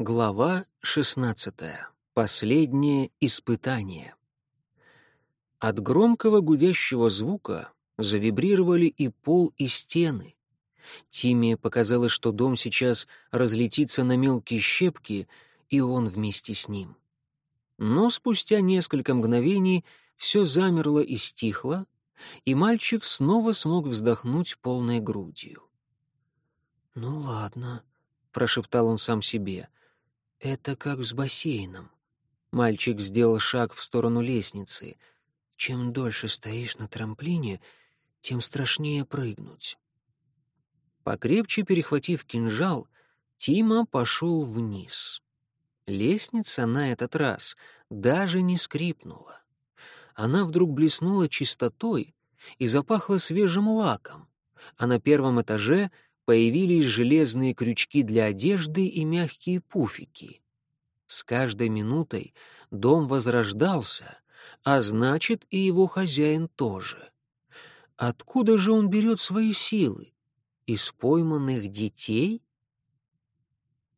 Глава 16. Последнее испытание. От громкого гудящего звука завибрировали и пол, и стены. Тиме показалось, что дом сейчас разлетится на мелкие щепки, и он вместе с ним. Но спустя несколько мгновений все замерло и стихло, и мальчик снова смог вздохнуть полной грудью. «Ну ладно», — прошептал он сам себе, — «это как с бассейном». Мальчик сделал шаг в сторону лестницы. «Чем дольше стоишь на трамплине, тем страшнее прыгнуть». Покрепче перехватив кинжал, Тима пошел вниз. Лестница на этот раз даже не скрипнула. Она вдруг блеснула чистотой и запахла свежим лаком, а на первом этаже появились железные крючки для одежды и мягкие пуфики. С каждой минутой дом возрождался, а значит, и его хозяин тоже. Откуда же он берет свои силы? Из пойманных детей?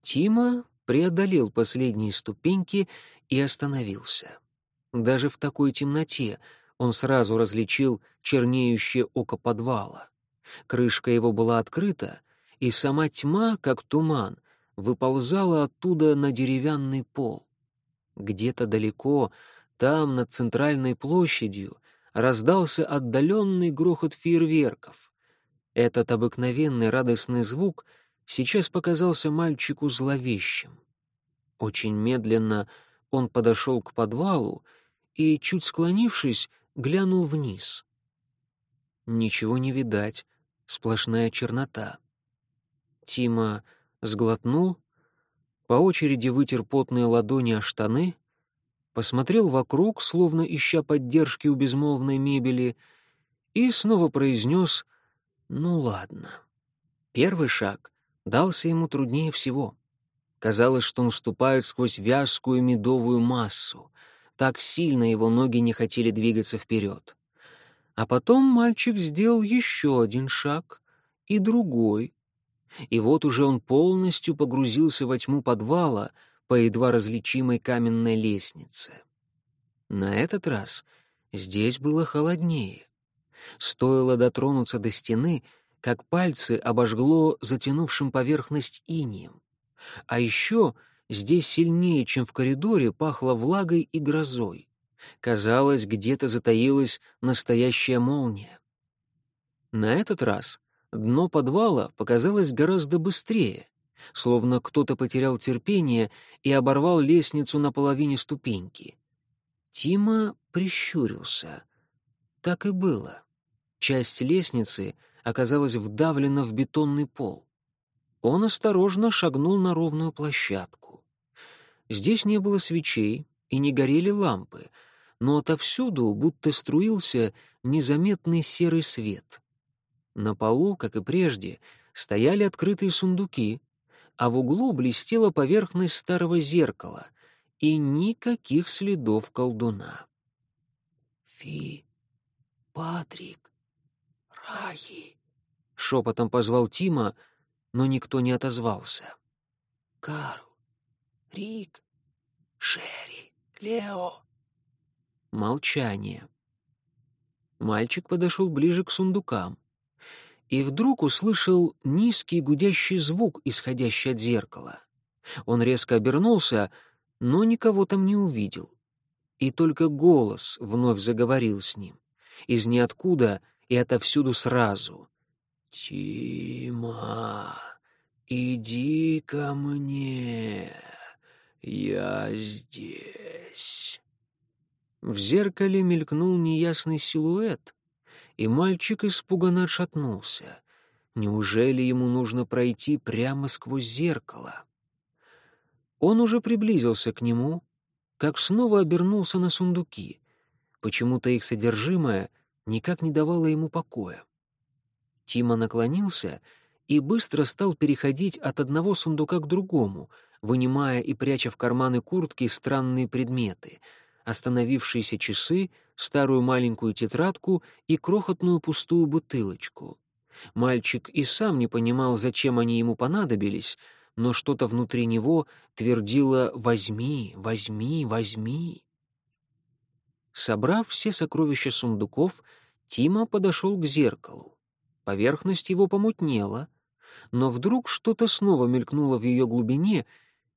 Тима преодолел последние ступеньки и остановился. Даже в такой темноте он сразу различил чернеющее око подвала. Крышка его была открыта, и сама тьма, как туман, выползала оттуда на деревянный пол. Где-то далеко, там, над центральной площадью, раздался отдаленный грохот фейерверков. Этот обыкновенный радостный звук сейчас показался мальчику зловещим. Очень медленно он подошел к подвалу и, чуть склонившись, глянул вниз. Ничего не видать, сплошная чернота. Тима сглотнул, по очереди вытер потные ладони о штаны, посмотрел вокруг, словно ища поддержки у безмолвной мебели, и снова произнес «Ну ладно». Первый шаг дался ему труднее всего. Казалось, что он ступает сквозь вязкую медовую массу. Так сильно его ноги не хотели двигаться вперед. А потом мальчик сделал еще один шаг и другой. И вот уже он полностью погрузился во тьму подвала по едва различимой каменной лестнице. На этот раз здесь было холоднее. Стоило дотронуться до стены, как пальцы обожгло затянувшим поверхность инием. А еще здесь сильнее, чем в коридоре, пахло влагой и грозой. Казалось, где-то затаилась настоящая молния. На этот раз дно подвала показалось гораздо быстрее, словно кто-то потерял терпение и оборвал лестницу на половине ступеньки. Тима прищурился. Так и было. Часть лестницы оказалась вдавлена в бетонный пол. Он осторожно шагнул на ровную площадку. Здесь не было свечей и не горели лампы, но отовсюду будто струился незаметный серый свет. На полу, как и прежде, стояли открытые сундуки, а в углу блестела поверхность старого зеркала и никаких следов колдуна. «Фи, Патрик, Рахи!» — шепотом позвал Тима, но никто не отозвался. «Карл, Рик, Шерри, Лео». Молчание. Мальчик подошел ближе к сундукам и вдруг услышал низкий гудящий звук, исходящий от зеркала. Он резко обернулся, но никого там не увидел. И только голос вновь заговорил с ним. Из ниоткуда и отовсюду сразу. «Тима, иди ко мне, я здесь». В зеркале мелькнул неясный силуэт, и мальчик испуганно отшатнулся. Неужели ему нужно пройти прямо сквозь зеркало? Он уже приблизился к нему, как снова обернулся на сундуки. Почему-то их содержимое никак не давало ему покоя. Тима наклонился и быстро стал переходить от одного сундука к другому, вынимая и пряча в карманы куртки странные предметы — остановившиеся часы, старую маленькую тетрадку и крохотную пустую бутылочку. Мальчик и сам не понимал, зачем они ему понадобились, но что-то внутри него твердило «возьми, возьми, возьми». Собрав все сокровища сундуков, Тима подошел к зеркалу. Поверхность его помутнела, но вдруг что-то снова мелькнуло в ее глубине,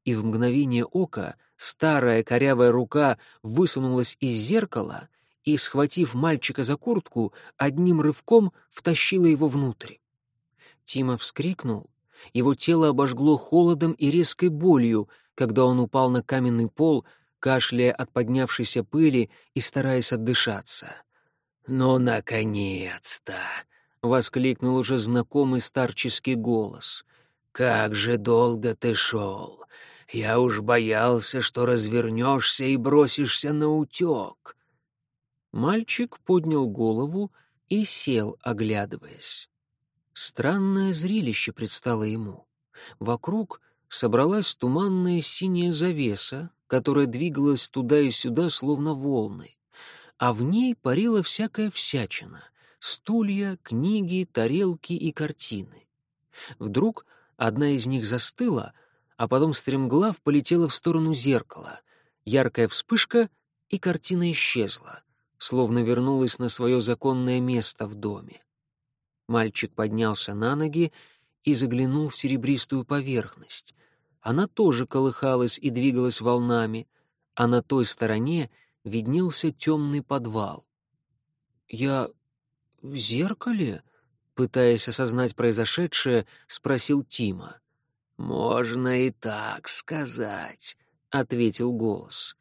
и в мгновение ока старая корявая рука высунулась из зеркала и, схватив мальчика за куртку, одним рывком втащила его внутрь. Тима вскрикнул, его тело обожгло холодом и резкой болью, когда он упал на каменный пол, кашляя от поднявшейся пыли и стараясь отдышаться. «Ну, наконец-то!» — воскликнул уже знакомый старческий голос. «Как же долго ты шел! Я уж боялся, что развернешься и бросишься на утек!» Мальчик поднял голову и сел, оглядываясь. Странное зрелище предстало ему. Вокруг собралась туманная синяя завеса, которая двигалась туда и сюда, словно волны а в ней парила всякая всячина — стулья, книги, тарелки и картины. Вдруг одна из них застыла, а потом стремглав полетела в сторону зеркала. Яркая вспышка, и картина исчезла, словно вернулась на свое законное место в доме. Мальчик поднялся на ноги и заглянул в серебристую поверхность. Она тоже колыхалась и двигалась волнами, а на той стороне — виднелся темный подвал. «Я в зеркале?» — пытаясь осознать произошедшее, спросил Тима. «Можно и так сказать», — ответил голос.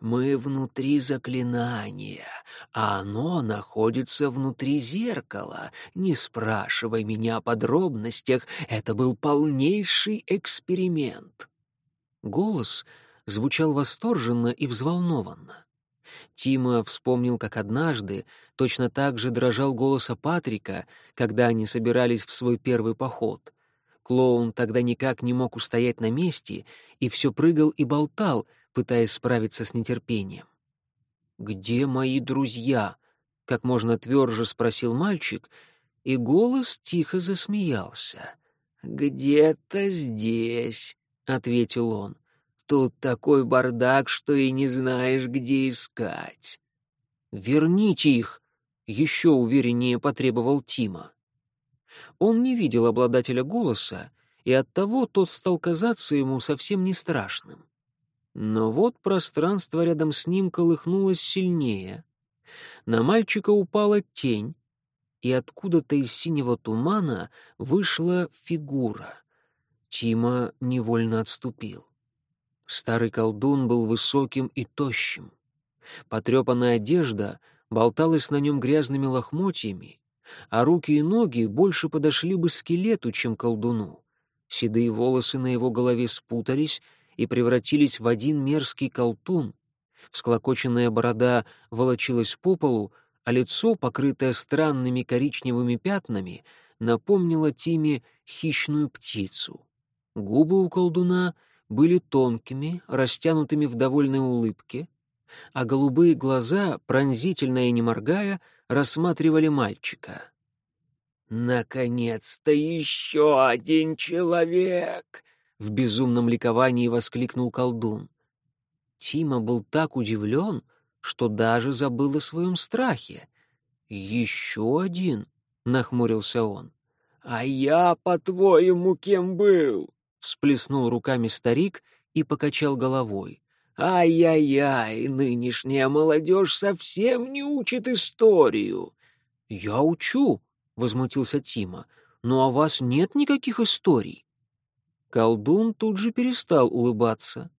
«Мы внутри заклинания, а оно находится внутри зеркала. Не спрашивай меня о подробностях, это был полнейший эксперимент». Голос звучал восторженно и взволнованно. Тима вспомнил, как однажды точно так же дрожал голос Патрика, когда они собирались в свой первый поход. Клоун тогда никак не мог устоять на месте и все прыгал и болтал, пытаясь справиться с нетерпением. «Где мои друзья?» — как можно тверже спросил мальчик, и голос тихо засмеялся. «Где-то здесь», — ответил он. Тут такой бардак, что и не знаешь, где искать. Верните их, еще увереннее потребовал Тима. Он не видел обладателя голоса, и оттого тот стал казаться ему совсем не страшным. Но вот пространство рядом с ним колыхнулось сильнее. На мальчика упала тень, и откуда-то из синего тумана вышла фигура. Тима невольно отступил. Старый колдун был высоким и тощим. Потрепанная одежда болталась на нем грязными лохмотьями, а руки и ноги больше подошли бы скелету, чем колдуну. Седые волосы на его голове спутались и превратились в один мерзкий колтун. Всклокоченная борода волочилась по полу, а лицо, покрытое странными коричневыми пятнами, напомнило Тиме хищную птицу. Губы у колдуна были тонкими, растянутыми в довольной улыбке, а голубые глаза, пронзительно и не моргая, рассматривали мальчика. «Наконец-то еще один человек!» — в безумном ликовании воскликнул колдун. Тима был так удивлен, что даже забыл о своем страхе. «Еще один?» — нахмурился он. «А я, по-твоему, кем был?» всплеснул руками старик и покачал головой. «Ай-яй-яй, нынешняя молодежь совсем не учит историю!» «Я учу», — возмутился Тима, — «но у вас нет никаких историй». Колдун тут же перестал улыбаться,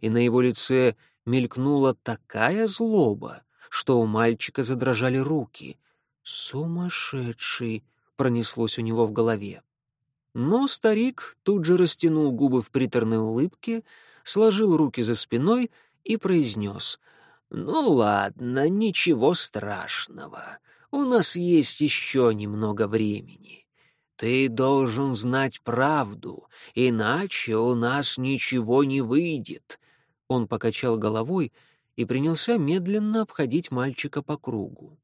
и на его лице мелькнула такая злоба, что у мальчика задрожали руки. «Сумасшедший!» — пронеслось у него в голове. Но старик тут же растянул губы в приторной улыбке, сложил руки за спиной и произнес «Ну ладно, ничего страшного. У нас есть еще немного времени. Ты должен знать правду, иначе у нас ничего не выйдет». Он покачал головой и принялся медленно обходить мальчика по кругу.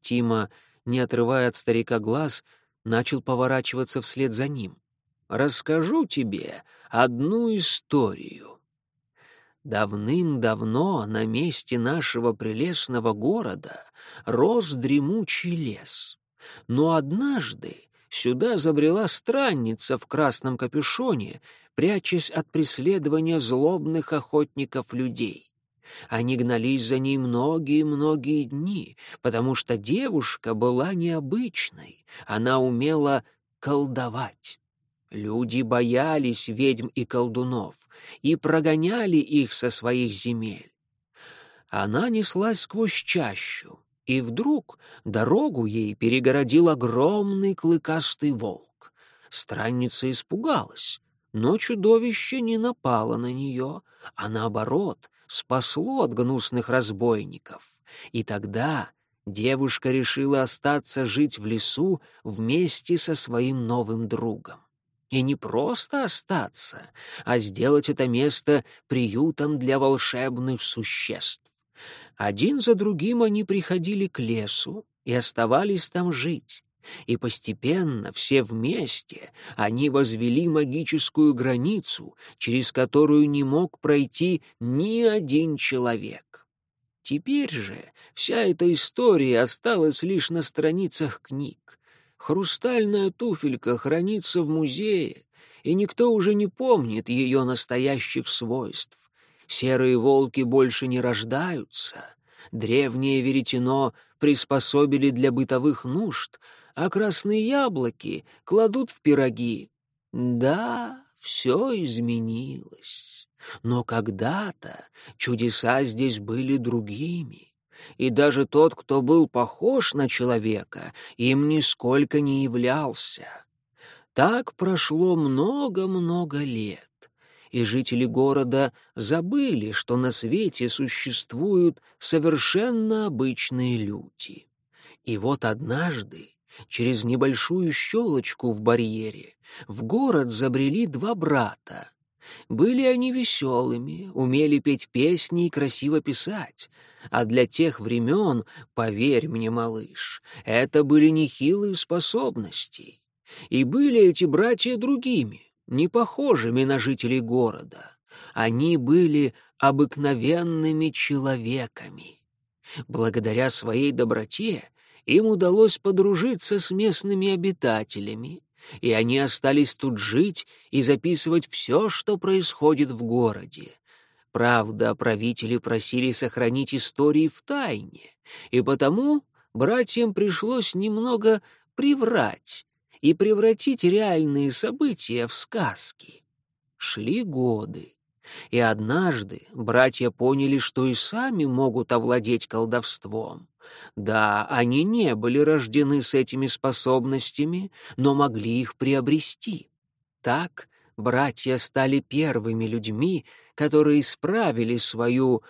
Тима, не отрывая от старика глаз, начал поворачиваться вслед за ним. расскажу тебе одну историю. Давным-давно на месте нашего прелестного города рос дремучий лес. Но однажды сюда забрела странница в красном капюшоне, прячась от преследования злобных охотников людей. Они гнались за ней многие-многие дни, потому что девушка была необычной, она умела колдовать. Люди боялись ведьм и колдунов и прогоняли их со своих земель. Она неслась сквозь чащу, и вдруг дорогу ей перегородил огромный клыкастый волк. Странница испугалась, но чудовище не напало на нее, а наоборот спасло от гнусных разбойников. И тогда девушка решила остаться жить в лесу вместе со своим новым другом. И не просто остаться, а сделать это место приютом для волшебных существ. Один за другим они приходили к лесу и оставались там жить. И постепенно, все вместе, они возвели магическую границу, через которую не мог пройти ни один человек. Теперь же вся эта история осталась лишь на страницах книг. Хрустальная туфелька хранится в музее, и никто уже не помнит ее настоящих свойств. Серые волки больше не рождаются. Древнее веретено приспособили для бытовых нужд, а красные яблоки кладут в пироги. Да, все изменилось. Но когда-то чудеса здесь были другими. И даже тот, кто был похож на человека, им нисколько не являлся. Так прошло много-много лет и жители города забыли, что на свете существуют совершенно обычные люди. И вот однажды, через небольшую щелочку в барьере, в город забрели два брата. Были они веселыми, умели петь песни и красиво писать. А для тех времен, поверь мне, малыш, это были нехилые способности. И были эти братья другими, не похожими на жителей города. Они были обыкновенными человеками. Благодаря своей доброте им удалось подружиться с местными обитателями, и они остались тут жить и записывать все, что происходит в городе. Правда, правители просили сохранить истории в тайне, и потому братьям пришлось немного приврать и превратить реальные события в сказки. Шли годы, и однажды братья поняли, что и сами могут овладеть колдовством. Да, они не были рождены с этими способностями, но могли их приобрести. Так братья стали первыми людьми, которые исправили свою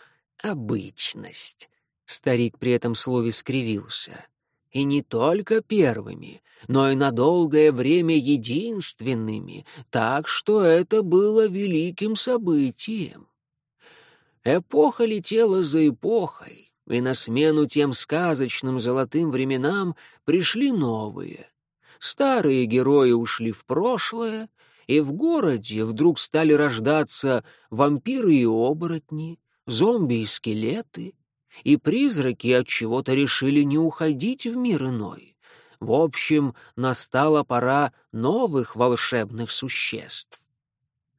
обычность. Старик при этом слове скривился. И не только первыми, но и на долгое время единственными, так что это было великим событием. Эпоха летела за эпохой, и на смену тем сказочным золотым временам пришли новые. Старые герои ушли в прошлое, и в городе вдруг стали рождаться вампиры и оборотни, зомби и скелеты, и призраки от чего-то решили не уходить в мир иной. В общем, настала пора новых волшебных существ.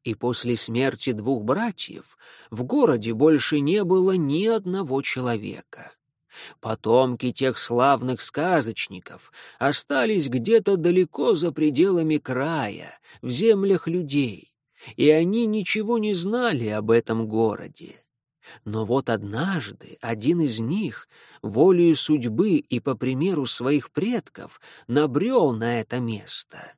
И после смерти двух братьев в городе больше не было ни одного человека. Потомки тех славных сказочников остались где-то далеко за пределами края, в землях людей, и они ничего не знали об этом городе. Но вот однажды один из них, волею судьбы и по примеру своих предков, набрел на это место.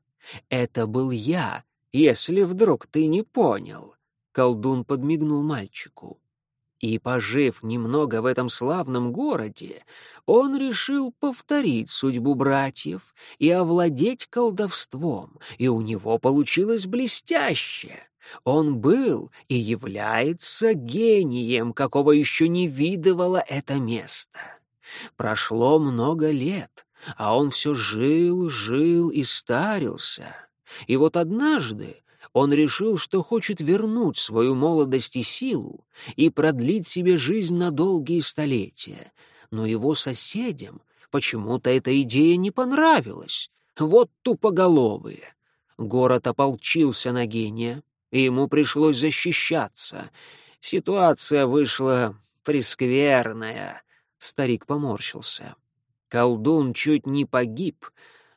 Это был я, если вдруг ты не понял. Колдун подмигнул мальчику. И, пожив немного в этом славном городе, он решил повторить судьбу братьев и овладеть колдовством, и у него получилось блестяще. Он был и является гением, какого еще не видывало это место. Прошло много лет, а он все жил, жил и старился. И вот однажды он решил, что хочет вернуть свою молодость и силу и продлить себе жизнь на долгие столетия. Но его соседям почему-то эта идея не понравилась. Вот тупоголовые. Город ополчился на гения, и ему пришлось защищаться. Ситуация вышла прескверная. Старик поморщился. Колдун чуть не погиб,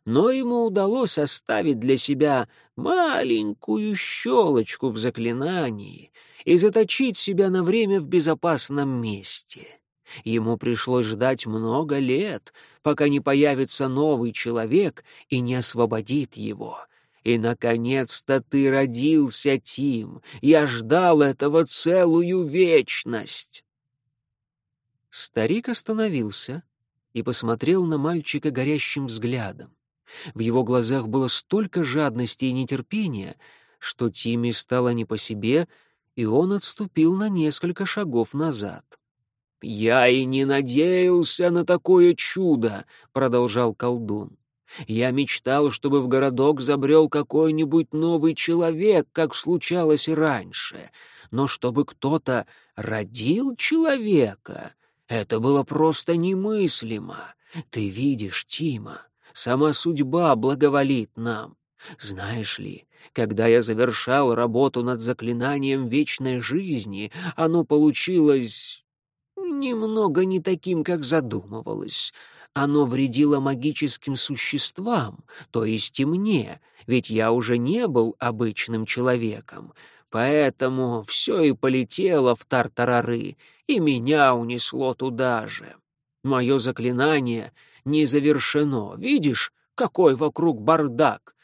но ему удалось оставить для себя маленькую щелочку в заклинании и заточить себя на время в безопасном месте. Ему пришлось ждать много лет, пока не появится новый человек и не освободит его. И, наконец-то, ты родился, Тим. Я ждал этого целую вечность. Старик остановился и посмотрел на мальчика горящим взглядом. В его глазах было столько жадности и нетерпения, что Тиме стало не по себе, и он отступил на несколько шагов назад. «Я и не надеялся на такое чудо», — продолжал колдун. «Я мечтал, чтобы в городок забрел какой-нибудь новый человек, как случалось и раньше. Но чтобы кто-то родил человека, это было просто немыслимо. Ты видишь, Тима, сама судьба благоволит нам. Знаешь ли, когда я завершал работу над заклинанием вечной жизни, оно получилось немного не таким, как задумывалось. Оно вредило магическим существам, то есть и мне, ведь я уже не был обычным человеком. Поэтому все и полетело в тартарары, и меня унесло туда же. Мое заклинание не завершено. Видишь, какой вокруг бардак?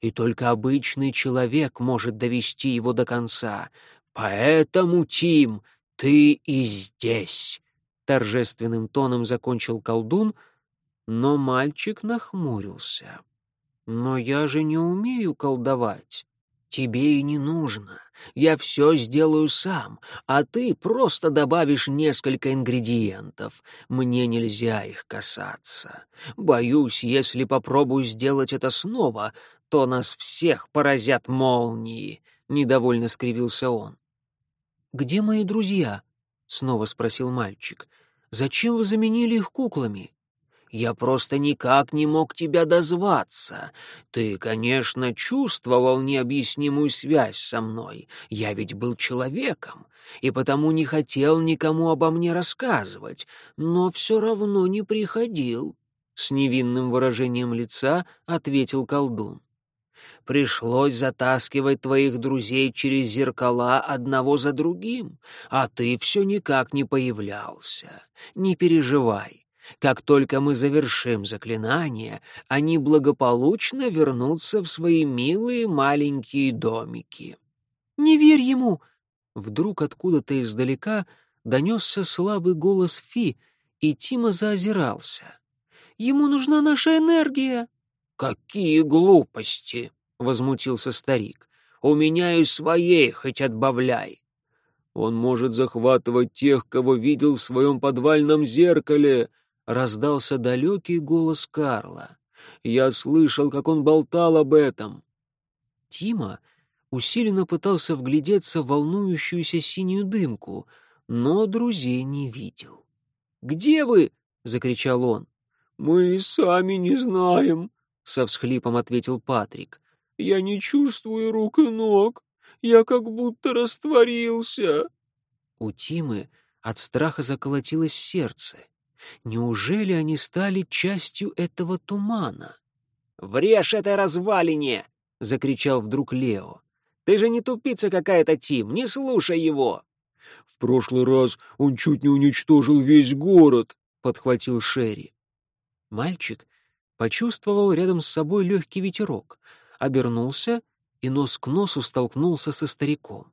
И только обычный человек может довести его до конца. Поэтому, Тим, ты и здесь. Торжественным тоном закончил колдун, но мальчик нахмурился. «Но я же не умею колдовать». «Тебе и не нужно. Я все сделаю сам, а ты просто добавишь несколько ингредиентов. Мне нельзя их касаться. Боюсь, если попробую сделать это снова, то нас всех поразят молнии», — недовольно скривился он. «Где мои друзья?» — снова спросил мальчик. «Зачем вы заменили их куклами?» «Я просто никак не мог тебя дозваться. Ты, конечно, чувствовал необъяснимую связь со мной. Я ведь был человеком, и потому не хотел никому обо мне рассказывать, но все равно не приходил». С невинным выражением лица ответил колдун. Пришлось затаскивать твоих друзей через зеркала одного за другим, а ты все никак не появлялся. Не переживай. Как только мы завершим заклинание, они благополучно вернутся в свои милые маленькие домики. «Не верь ему!» Вдруг откуда-то издалека донесся слабый голос Фи, и Тима заозирался. «Ему нужна наша энергия!» «Какие глупости!» — возмутился старик. «У меня и своей хоть отбавляй». «Он может захватывать тех, кого видел в своем подвальном зеркале», — раздался далекий голос Карла. «Я слышал, как он болтал об этом». Тима усиленно пытался вглядеться в волнующуюся синюю дымку, но друзей не видел. «Где вы?» — закричал он. «Мы и сами не знаем», — со всхлипом ответил Патрик. Я не чувствую рук и ног. Я как будто растворился. У Тимы от страха заколотилось сердце. Неужели они стали частью этого тумана? «Врежь этой развалине!» — закричал вдруг Лео. «Ты же не тупица какая-то, Тим, не слушай его!» «В прошлый раз он чуть не уничтожил весь город», — подхватил Шерри. Мальчик почувствовал рядом с собой легкий ветерок — обернулся и нос к носу столкнулся со стариком.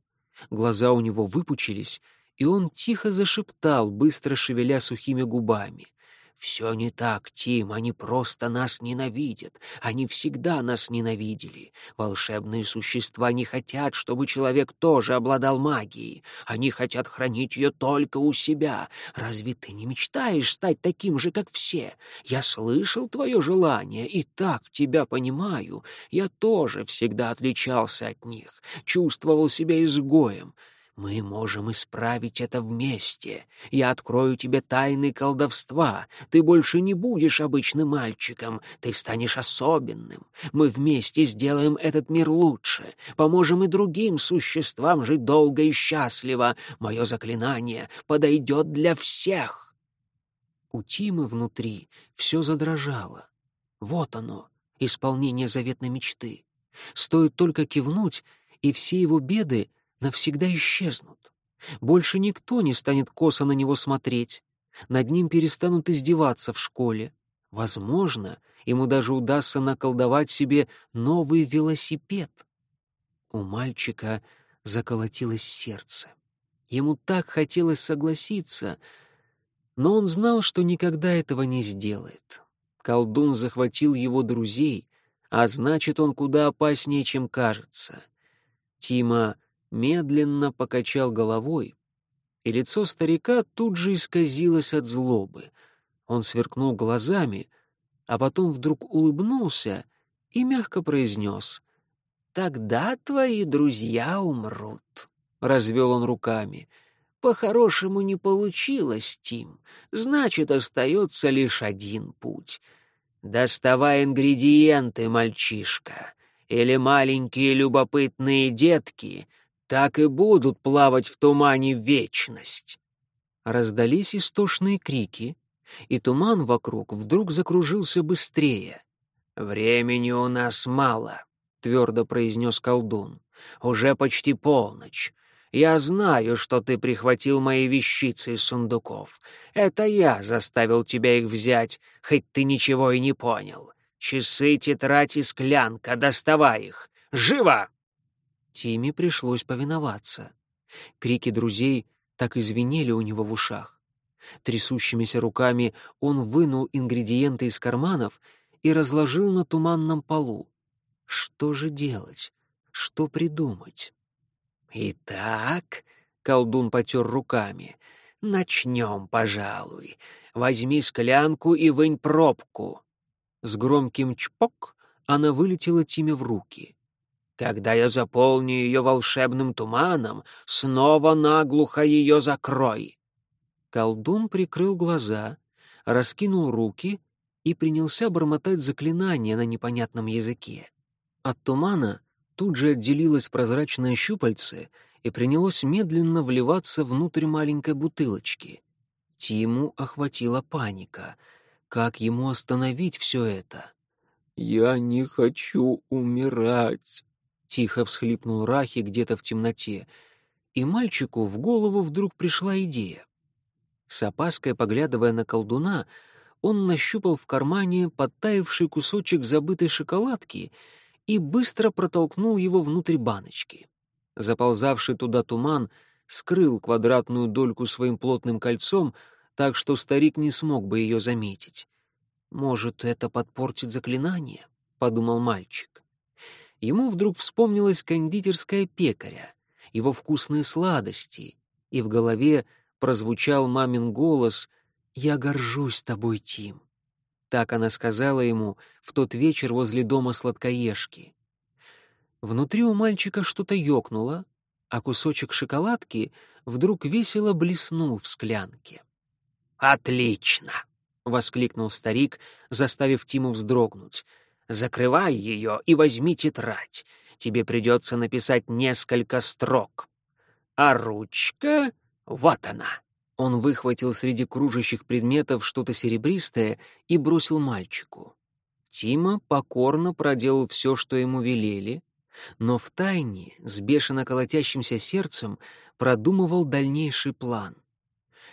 Глаза у него выпучились, и он тихо зашептал, быстро шевеля сухими губами. «Все не так, Тим, они просто нас ненавидят. Они всегда нас ненавидели. Волшебные существа не хотят, чтобы человек тоже обладал магией. Они хотят хранить ее только у себя. Разве ты не мечтаешь стать таким же, как все? Я слышал твое желание и так тебя понимаю. Я тоже всегда отличался от них, чувствовал себя изгоем. Мы можем исправить это вместе. Я открою тебе тайны колдовства. Ты больше не будешь обычным мальчиком. Ты станешь особенным. Мы вместе сделаем этот мир лучше. Поможем и другим существам жить долго и счастливо. Мое заклинание подойдет для всех. У Тимы внутри все задрожало. Вот оно, исполнение заветной мечты. Стоит только кивнуть, и все его беды — навсегда исчезнут. Больше никто не станет косо на него смотреть. Над ним перестанут издеваться в школе. Возможно, ему даже удастся наколдовать себе новый велосипед. У мальчика заколотилось сердце. Ему так хотелось согласиться, но он знал, что никогда этого не сделает. Колдун захватил его друзей, а значит, он куда опаснее, чем кажется. Тима медленно покачал головой, и лицо старика тут же исказилось от злобы. Он сверкнул глазами, а потом вдруг улыбнулся и мягко произнес «Тогда твои друзья умрут», — развел он руками. «По-хорошему не получилось, Тим. Значит, остается лишь один путь. Доставай ингредиенты, мальчишка, или маленькие любопытные детки — так и будут плавать в тумане вечность. Раздались истошные крики, и туман вокруг вдруг закружился быстрее. «Времени у нас мало», — твердо произнес колдун. «Уже почти полночь. Я знаю, что ты прихватил мои вещицы из сундуков. Это я заставил тебя их взять, хоть ты ничего и не понял. Часы, тетрадь и склянка, доставай их. Живо!» Тиме пришлось повиноваться. Крики друзей так и звенели у него в ушах. Трясущимися руками он вынул ингредиенты из карманов и разложил на туманном полу. Что же делать? Что придумать? «Итак», — колдун потер руками, — «начнем, пожалуй. Возьми склянку и вынь пробку». С громким чпок она вылетела Тиме в руки. Когда я заполню ее волшебным туманом, снова наглухо ее закрой». Колдун прикрыл глаза, раскинул руки и принялся бормотать заклинания на непонятном языке. От тумана тут же отделилось прозрачное щупальце и принялось медленно вливаться внутрь маленькой бутылочки. Тиму охватила паника. Как ему остановить все это? «Я не хочу умирать», Тихо всхлипнул Рахи где-то в темноте, и мальчику в голову вдруг пришла идея. С опаской поглядывая на колдуна, он нащупал в кармане подтаявший кусочек забытой шоколадки и быстро протолкнул его внутрь баночки. Заползавший туда туман скрыл квадратную дольку своим плотным кольцом, так что старик не смог бы ее заметить. «Может, это подпортит заклинание?» — подумал мальчик ему вдруг вспомнилась кондитерская пекаря, его вкусные сладости, и в голове прозвучал мамин голос «Я горжусь тобой, Тим». Так она сказала ему в тот вечер возле дома сладкоежки. Внутри у мальчика что-то ёкнуло, а кусочек шоколадки вдруг весело блеснул в склянке. «Отлично!» — воскликнул старик, заставив Тиму вздрогнуть — Закрывай ее и возьми тетрадь. Тебе придется написать несколько строк. А ручка — вот она. Он выхватил среди кружащих предметов что-то серебристое и бросил мальчику. Тима покорно проделал все, что ему велели, но втайне, с бешено колотящимся сердцем, продумывал дальнейший план.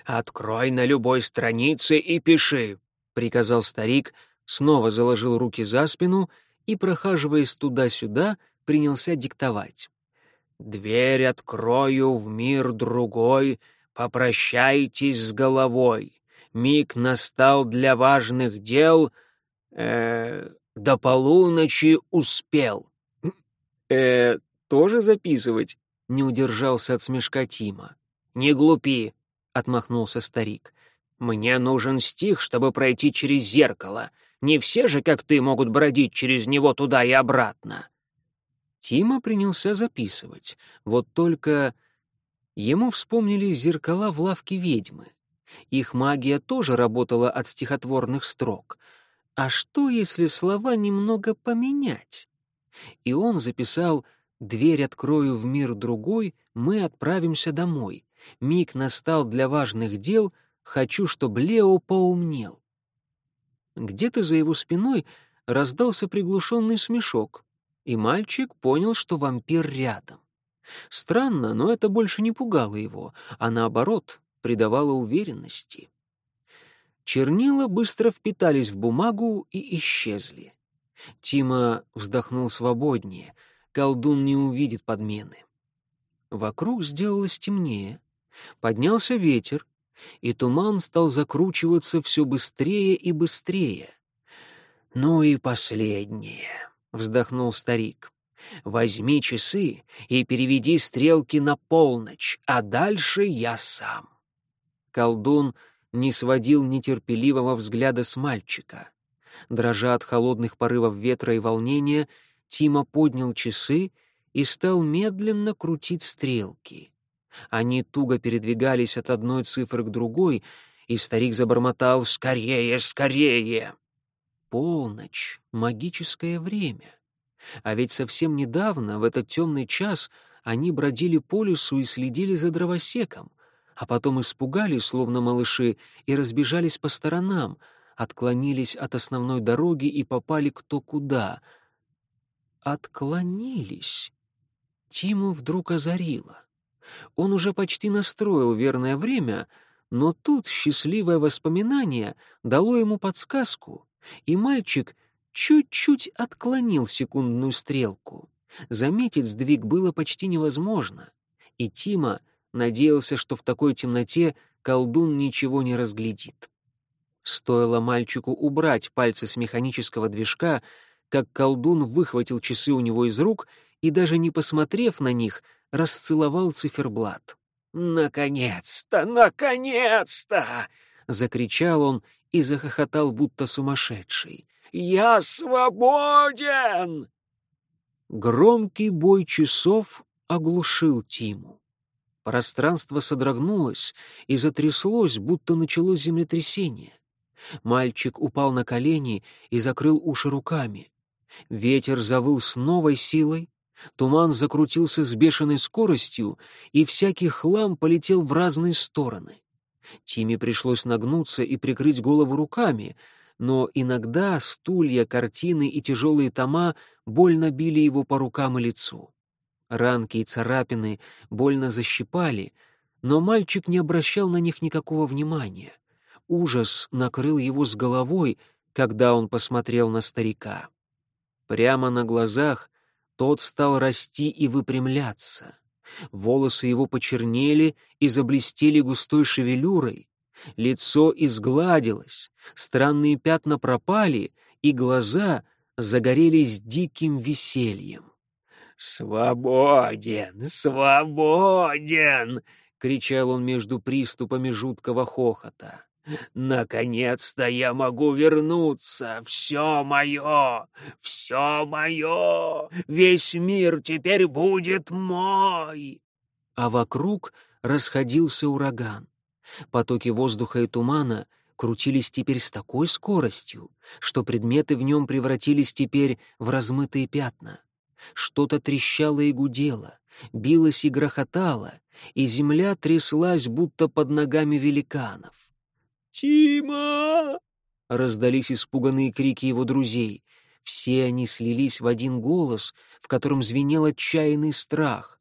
«Открой на любой странице и пиши», — приказал старик, снова заложил руки за спину и, прохаживаясь туда-сюда, принялся диктовать. «Дверь открою в мир другой, попрощайтесь с головой. Миг настал для важных дел, э, до полуночи успел. Э, тоже записывать? Не удержался от смешка Тима. Не глупи, отмахнулся старик. Мне нужен стих, чтобы пройти через зеркало. Не все же, как ты, могут бродить через него туда и обратно. Тима принялся записывать. Вот только ему вспомнились зеркала в лавке ведьмы. Их магия тоже работала от стихотворных строк. А что, если слова немного поменять? И он записал «Дверь открою в мир другой, мы отправимся домой. Миг настал для важных дел, хочу, чтоб Лео поумнел». Где-то за его спиной раздался приглушенный смешок, и мальчик понял, что вампир рядом. Странно, но это больше не пугало его, а наоборот, придавало уверенности. Чернила быстро впитались в бумагу и исчезли. Тима вздохнул свободнее, колдун не увидит подмены. Вокруг сделалось темнее, поднялся ветер, и туман стал закручиваться все быстрее и быстрее. «Ну и последнее», — вздохнул старик. «Возьми часы и переведи стрелки на полночь, а дальше я сам». Колдун не сводил нетерпеливого взгляда с мальчика. Дрожа от холодных порывов ветра и волнения, Тима поднял часы и стал медленно крутить стрелки. Они туго передвигались от одной цифры к другой, и старик забормотал «Скорее, скорее!» Полночь — магическое время. А ведь совсем недавно, в этот темный час, они бродили по лесу и следили за дровосеком, а потом испугались, словно малыши, и разбежались по сторонам, отклонились от основной дороги и попали кто куда. Отклонились. Тиму вдруг озарило. Он уже почти настроил верное время, но тут счастливое воспоминание дало ему подсказку, и мальчик чуть-чуть отклонил секундную стрелку. Заметить сдвиг было почти невозможно, и Тима надеялся, что в такой темноте колдун ничего не разглядит. Стоило мальчику убрать пальцы с механического движка, как колдун выхватил часы у него из рук и, даже не посмотрев на них, расцеловал циферблат. «Наконец-то! Наконец-то!» — закричал он и захохотал, будто сумасшедший. «Я свободен!» Громкий бой часов оглушил Тиму. Пространство содрогнулось и затряслось, будто началось землетрясение. Мальчик упал на колени и закрыл уши руками. Ветер завыл с новой силой, Туман закрутился с бешеной скоростью, и всякий хлам полетел в разные стороны. Тиме пришлось нагнуться и прикрыть голову руками, но иногда стулья, картины и тяжелые тома больно били его по рукам и лицу. Ранки и царапины больно защипали, но мальчик не обращал на них никакого внимания. Ужас накрыл его с головой, когда он посмотрел на старика. Прямо на глазах тот стал расти и выпрямляться. Волосы его почернели и заблестели густой шевелюрой. Лицо изгладилось, странные пятна пропали, и глаза загорелись диким весельем. «Свободен! Свободен!» — кричал он между приступами жуткого хохота. Наконец-то я могу вернуться. Все мое, все мое. Весь мир теперь будет мой. А вокруг расходился ураган. Потоки воздуха и тумана крутились теперь с такой скоростью, что предметы в нем превратились теперь в размытые пятна. Что-то трещало и гудело, билось и грохотало, и земля тряслась, будто под ногами великанов. «Тима!» — раздались испуганные крики его друзей. Все они слились в один голос, в котором звенел отчаянный страх.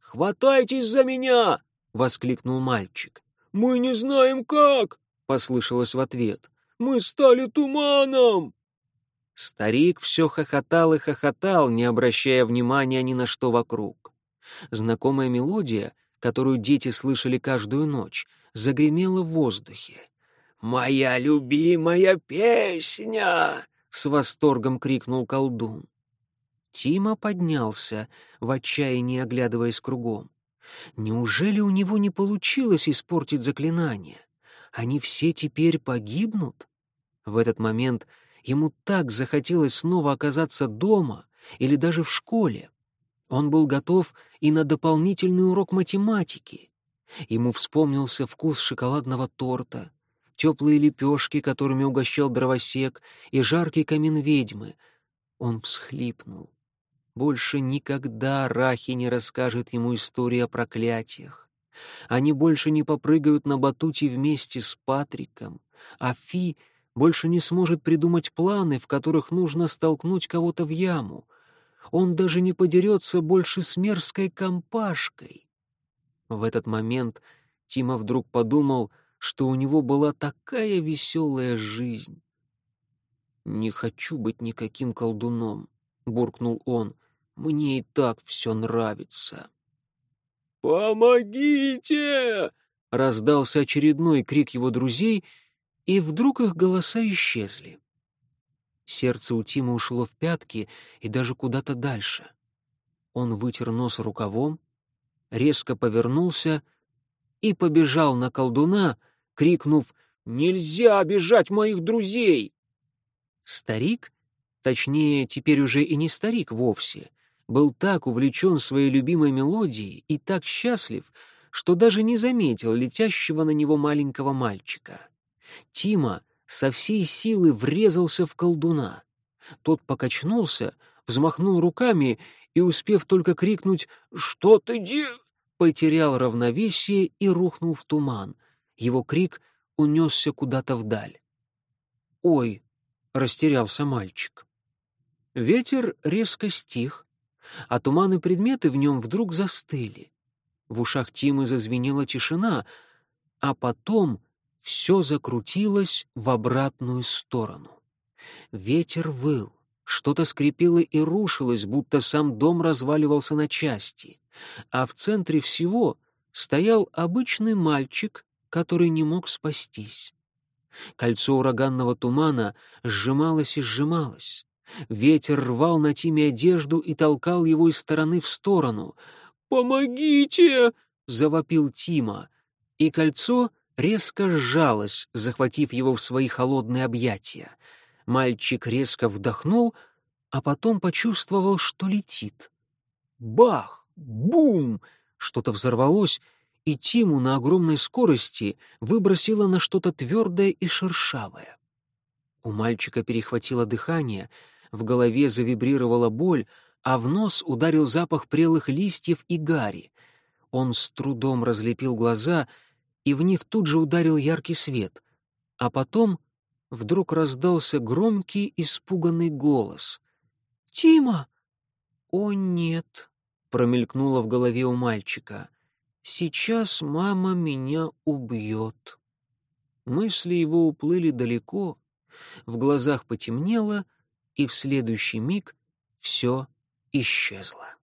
«Хватайтесь за меня!» — воскликнул мальчик. «Мы не знаем как!» — послышалось в ответ. «Мы стали туманом!» Старик все хохотал и хохотал, не обращая внимания ни на что вокруг. Знакомая мелодия, которую дети слышали каждую ночь, загремела в воздухе. Моя любимая песня!» — с восторгом крикнул колдун. Тима поднялся, в отчаянии оглядываясь кругом. Неужели у него не получилось испортить заклинание? Они все теперь погибнут? В этот момент ему так захотелось снова оказаться дома или даже в школе. Он был готов и на дополнительный урок математики. Ему вспомнился вкус шоколадного торта, теплые лепешки, которыми угощал дровосек, и жаркий камин ведьмы. Он всхлипнул. Больше никогда Рахи не расскажет ему истории о проклятиях. Они больше не попрыгают на батуте вместе с Патриком, а Фи больше не сможет придумать планы, в которых нужно столкнуть кого-то в яму. Он даже не подерется больше с мерзкой компашкой. В этот момент Тима вдруг подумал, что у него была такая веселая жизнь. «Не хочу быть никаким колдуном», — буркнул он. «Мне и так все нравится». «Помогите!» — раздался очередной крик его друзей, и вдруг их голоса исчезли. Сердце у Тима ушло в пятки и даже куда-то дальше. Он вытер нос рукавом, резко повернулся и побежал на колдуна, крикнув «Нельзя обижать моих друзей!». Старик, точнее, теперь уже и не старик вовсе, был так увлечен своей любимой мелодией и так счастлив, что даже не заметил летящего на него маленького мальчика. Тима со всей силы врезался в колдуна. Тот покачнулся, взмахнул руками и, успев только крикнуть «Что ты де...», потерял равновесие и рухнул в туман. Его крик унесся куда-то вдаль. «Ой!» — растерялся мальчик. Ветер резко стих, а туман и предметы в нем вдруг застыли. В ушах Тимы зазвенела тишина, а потом все закрутилось в обратную сторону. Ветер выл, что-то скрипело и рушилось, будто сам дом разваливался на части, а в центре всего стоял обычный мальчик, который не мог спастись. Кольцо ураганного тумана сжималось и сжималось. Ветер рвал на Тиме одежду и толкал его из стороны в сторону. «Помогите!» — завопил Тима, и кольцо резко сжалось, захватив его в свои холодные объятия. Мальчик резко вдохнул, а потом почувствовал, что летит. Бах! Бум! Что-то взорвалось, и Тиму на огромной скорости выбросило на что-то твердое и шершавое. У мальчика перехватило дыхание, в голове завибрировала боль, а в нос ударил запах прелых листьев и гари. Он с трудом разлепил глаза — и в них тут же ударил яркий свет. А потом вдруг раздался громкий, испуганный голос. «Тима!» «О, нет!» — промелькнуло в голове у мальчика. «Сейчас мама меня убьет». Мысли его уплыли далеко, в глазах потемнело, и в следующий миг все исчезло.